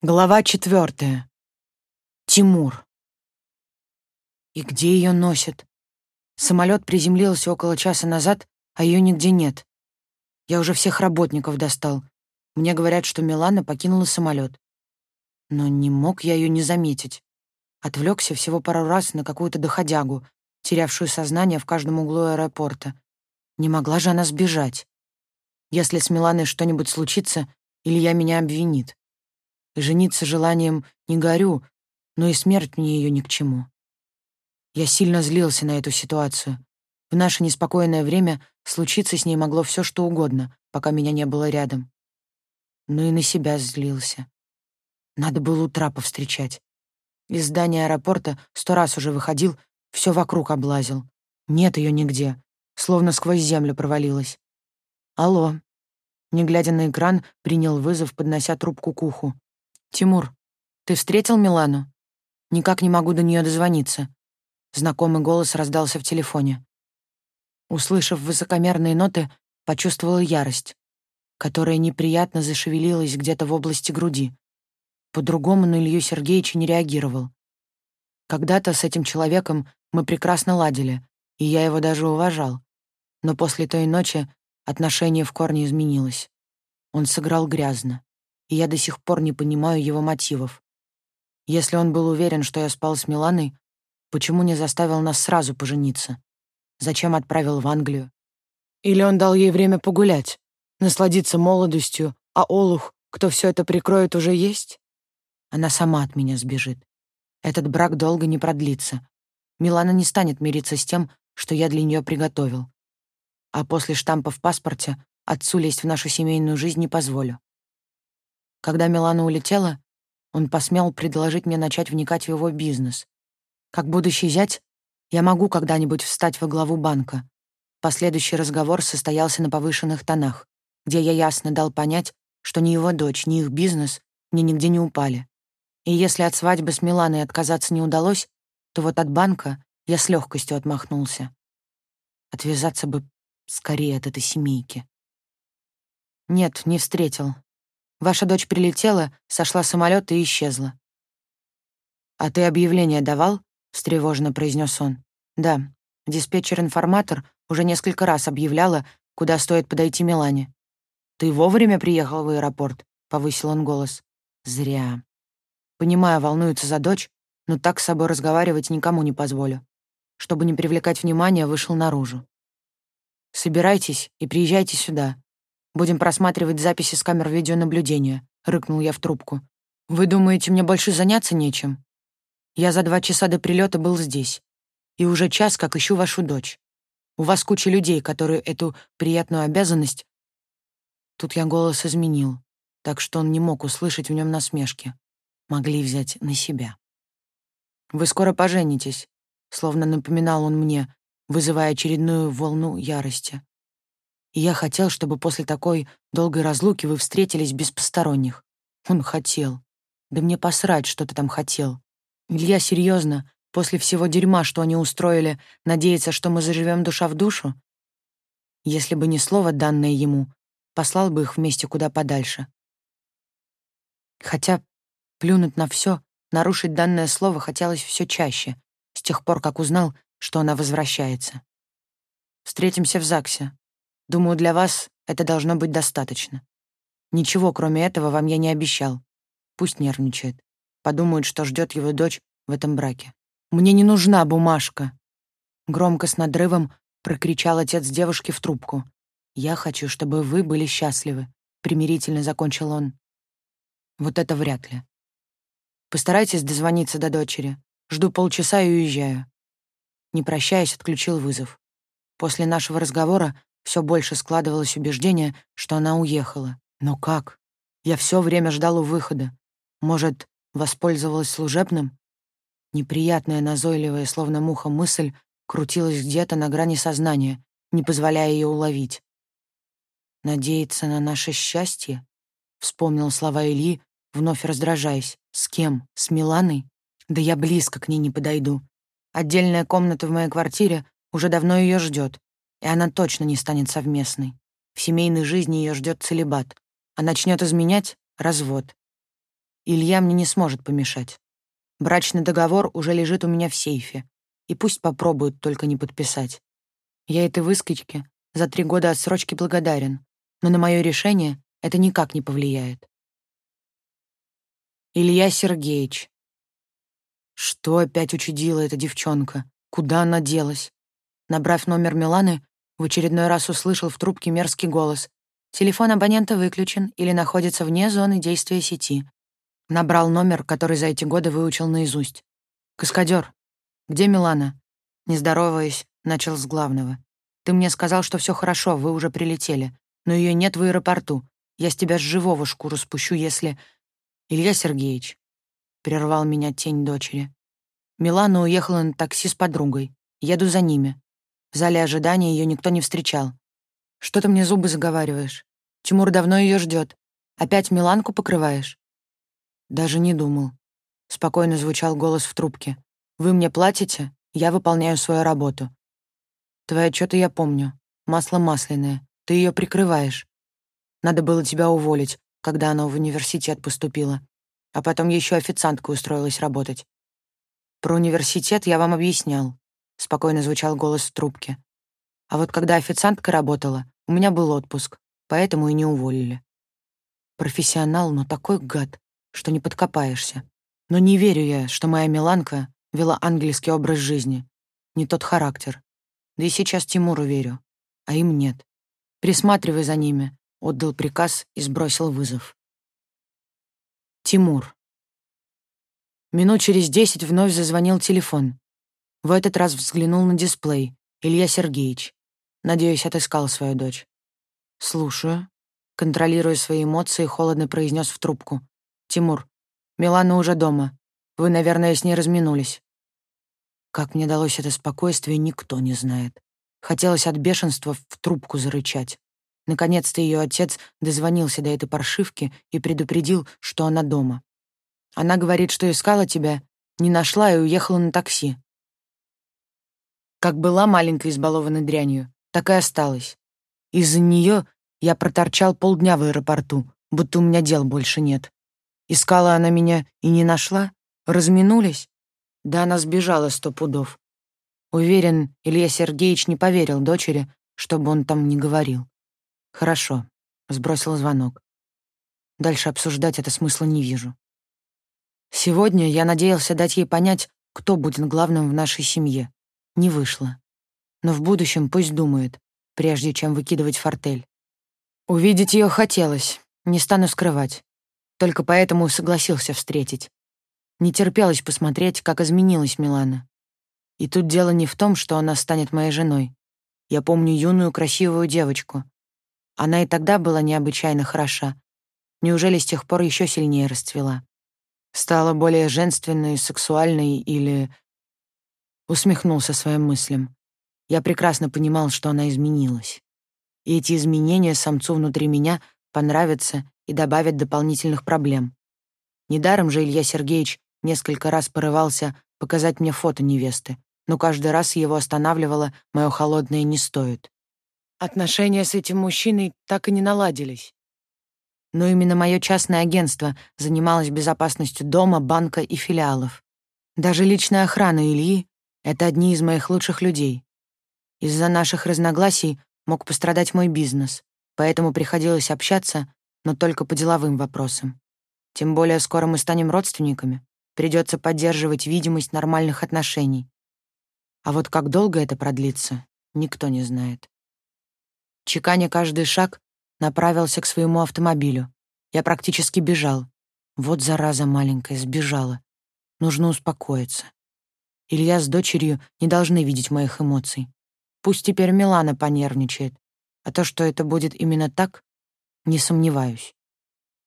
Глава четвертая. Тимур. И где ее носит? Самолет приземлился около часа назад, а ее нигде нет. Я уже всех работников достал. Мне говорят, что Милана покинула самолет. Но не мог я ее не заметить. Отвлекся всего пару раз на какую-то доходягу, терявшую сознание в каждом углу аэропорта. Не могла же она сбежать. Если с Миланой что-нибудь случится, Илья меня обвинит. Жениться желанием не горю, но и смерть мне ее ни к чему. Я сильно злился на эту ситуацию. В наше неспокойное время случиться с ней могло все что угодно, пока меня не было рядом. Но и на себя злился. Надо было утра повстречать. Из здания аэропорта сто раз уже выходил, все вокруг облазил. Нет ее нигде, словно сквозь землю провалилась. Алло. Не глядя на экран, принял вызов, поднося трубку к уху. «Тимур, ты встретил Милану? Никак не могу до нее дозвониться». Знакомый голос раздался в телефоне. Услышав высокомерные ноты, почувствовала ярость, которая неприятно зашевелилась где-то в области груди. По-другому на Илью Сергеевича не реагировал. Когда-то с этим человеком мы прекрасно ладили, и я его даже уважал. Но после той ночи отношение в корне изменилось. Он сыграл грязно и я до сих пор не понимаю его мотивов. Если он был уверен, что я спал с Миланой, почему не заставил нас сразу пожениться? Зачем отправил в Англию? Или он дал ей время погулять, насладиться молодостью, а Олух, кто все это прикроет, уже есть? Она сама от меня сбежит. Этот брак долго не продлится. Милана не станет мириться с тем, что я для нее приготовил. А после штампа в паспорте отцу лезть в нашу семейную жизнь не позволю. Когда Милана улетела, он посмел предложить мне начать вникать в его бизнес. Как будущий зять, я могу когда-нибудь встать во главу банка. Последующий разговор состоялся на повышенных тонах, где я ясно дал понять, что ни его дочь, ни их бизнес мне нигде не упали. И если от свадьбы с Миланой отказаться не удалось, то вот от банка я с легкостью отмахнулся. Отвязаться бы скорее от этой семейки. Нет, не встретил. Ваша дочь прилетела, сошла с самолета и исчезла. «А ты объявление давал?» — встревоженно произнес он. «Да. Диспетчер-информатор уже несколько раз объявляла, куда стоит подойти Милане. «Ты вовремя приехал в аэропорт?» — повысил он голос. «Зря. Понимаю, волнуется за дочь, но так с собой разговаривать никому не позволю. Чтобы не привлекать внимания, вышел наружу. Собирайтесь и приезжайте сюда. Будем просматривать записи с камер видеонаблюдения», — рыкнул я в трубку. «Вы думаете, мне больше заняться нечем? Я за два часа до прилета был здесь. И уже час, как ищу вашу дочь. У вас куча людей, которые эту приятную обязанность...» Тут я голос изменил, так что он не мог услышать в нем насмешки. Могли взять на себя. «Вы скоро поженитесь», — словно напоминал он мне, вызывая очередную волну ярости. И я хотел, чтобы после такой долгой разлуки вы встретились без посторонних. Он хотел. Да мне посрать, что ты там хотел. Илья, серьезно, после всего дерьма, что они устроили, надеется, что мы заживем душа в душу? Если бы не слово, данное ему, послал бы их вместе куда подальше. Хотя плюнуть на все, нарушить данное слово хотелось все чаще, с тех пор, как узнал, что она возвращается. Встретимся в ЗАГСе. Думаю, для вас это должно быть достаточно. Ничего, кроме этого, вам я не обещал. Пусть нервничает. Подумает, что ждет его дочь в этом браке. Мне не нужна бумажка. Громко с надрывом прокричал отец девушки в трубку. Я хочу, чтобы вы были счастливы. Примирительно закончил он. Вот это вряд ли. Постарайтесь дозвониться до дочери. Жду полчаса и уезжаю. Не прощаясь, отключил вызов. После нашего разговора все больше складывалось убеждение, что она уехала. Но как? Я все время ждал у выхода. Может, воспользовалась служебным? Неприятная, назойливая, словно муха мысль крутилась где-то на грани сознания, не позволяя ее уловить. «Надеяться на наше счастье?» — вспомнил слова Ильи, вновь раздражаясь. «С кем? С Миланой? Да я близко к ней не подойду. Отдельная комната в моей квартире уже давно ее ждет и она точно не станет совместной. В семейной жизни ее ждет целебат, а начнет изменять — развод. Илья мне не сможет помешать. Брачный договор уже лежит у меня в сейфе, и пусть попробуют только не подписать. Я этой выскочке за три года отсрочки благодарен, но на мое решение это никак не повлияет. Илья Сергеевич. Что опять учудила эта девчонка? Куда она делась? Набрав номер Миланы, в очередной раз услышал в трубке мерзкий голос. Телефон абонента выключен или находится вне зоны действия сети. Набрал номер, который за эти годы выучил наизусть. «Каскадер, где Милана?» Не здороваясь, начал с главного. «Ты мне сказал, что все хорошо, вы уже прилетели, но ее нет в аэропорту. Я с тебя с живого шкуру спущу, если...» «Илья Сергеевич», — прервал меня тень дочери. Милана уехала на такси с подругой. Еду за ними. В зале ожидания ее никто не встречал. Что ты мне зубы заговариваешь? Тимур давно ее ждет. Опять Миланку покрываешь? Даже не думал. Спокойно звучал голос в трубке. Вы мне платите, я выполняю свою работу. Твое что-то я помню. Масло масляное. Ты ее прикрываешь. Надо было тебя уволить, когда она в университет поступила. А потом еще официанткой устроилась работать. Про университет я вам объяснял спокойно звучал голос в трубке. А вот когда официанткой работала, у меня был отпуск, поэтому и не уволили. Профессионал, но такой гад, что не подкопаешься. Но не верю я, что моя Миланка вела английский образ жизни. Не тот характер. Да и сейчас Тимуру верю, а им нет. Присматривай за ними, отдал приказ и сбросил вызов. Тимур. Минут через десять вновь зазвонил телефон. В этот раз взглянул на дисплей. Илья Сергеевич. Надеюсь, отыскал свою дочь. «Слушаю». Контролируя свои эмоции, холодно произнес в трубку. «Тимур, Милана уже дома. Вы, наверное, с ней разминулись». Как мне далось это спокойствие, никто не знает. Хотелось от бешенства в трубку зарычать. Наконец-то ее отец дозвонился до этой паршивки и предупредил, что она дома. Она говорит, что искала тебя, не нашла и уехала на такси. Как была маленькой избалованной дрянью, так и осталась. Из-за нее я проторчал полдня в аэропорту, будто у меня дел больше нет. Искала она меня и не нашла? Разминулись? Да она сбежала сто пудов. Уверен, Илья Сергеевич не поверил дочери, чтобы он там не говорил. Хорошо, сбросил звонок. Дальше обсуждать это смысла не вижу. Сегодня я надеялся дать ей понять, кто будет главным в нашей семье. Не вышло. Но в будущем пусть думает, прежде чем выкидывать фортель. Увидеть ее хотелось, не стану скрывать. Только поэтому согласился встретить. Не терпелось посмотреть, как изменилась Милана. И тут дело не в том, что она станет моей женой. Я помню юную красивую девочку. Она и тогда была необычайно хороша. Неужели с тех пор еще сильнее расцвела? Стала более женственной, сексуальной или Усмехнулся своим мыслям. Я прекрасно понимал, что она изменилась. И эти изменения самцу внутри меня понравятся и добавят дополнительных проблем. Недаром же Илья Сергеевич несколько раз порывался показать мне фото невесты, но каждый раз его останавливало мое холодное «не стоит». Отношения с этим мужчиной так и не наладились. Но именно мое частное агентство занималось безопасностью дома, банка и филиалов. Даже личная охрана Ильи это одни из моих лучших людей. Из-за наших разногласий мог пострадать мой бизнес, поэтому приходилось общаться, но только по деловым вопросам. Тем более скоро мы станем родственниками, придется поддерживать видимость нормальных отношений. А вот как долго это продлится, никто не знает. Чеканя каждый шаг, направился к своему автомобилю. Я практически бежал. Вот зараза маленькая, сбежала. Нужно успокоиться. Илья с дочерью не должны видеть моих эмоций. Пусть теперь Милана понервничает. А то, что это будет именно так, не сомневаюсь.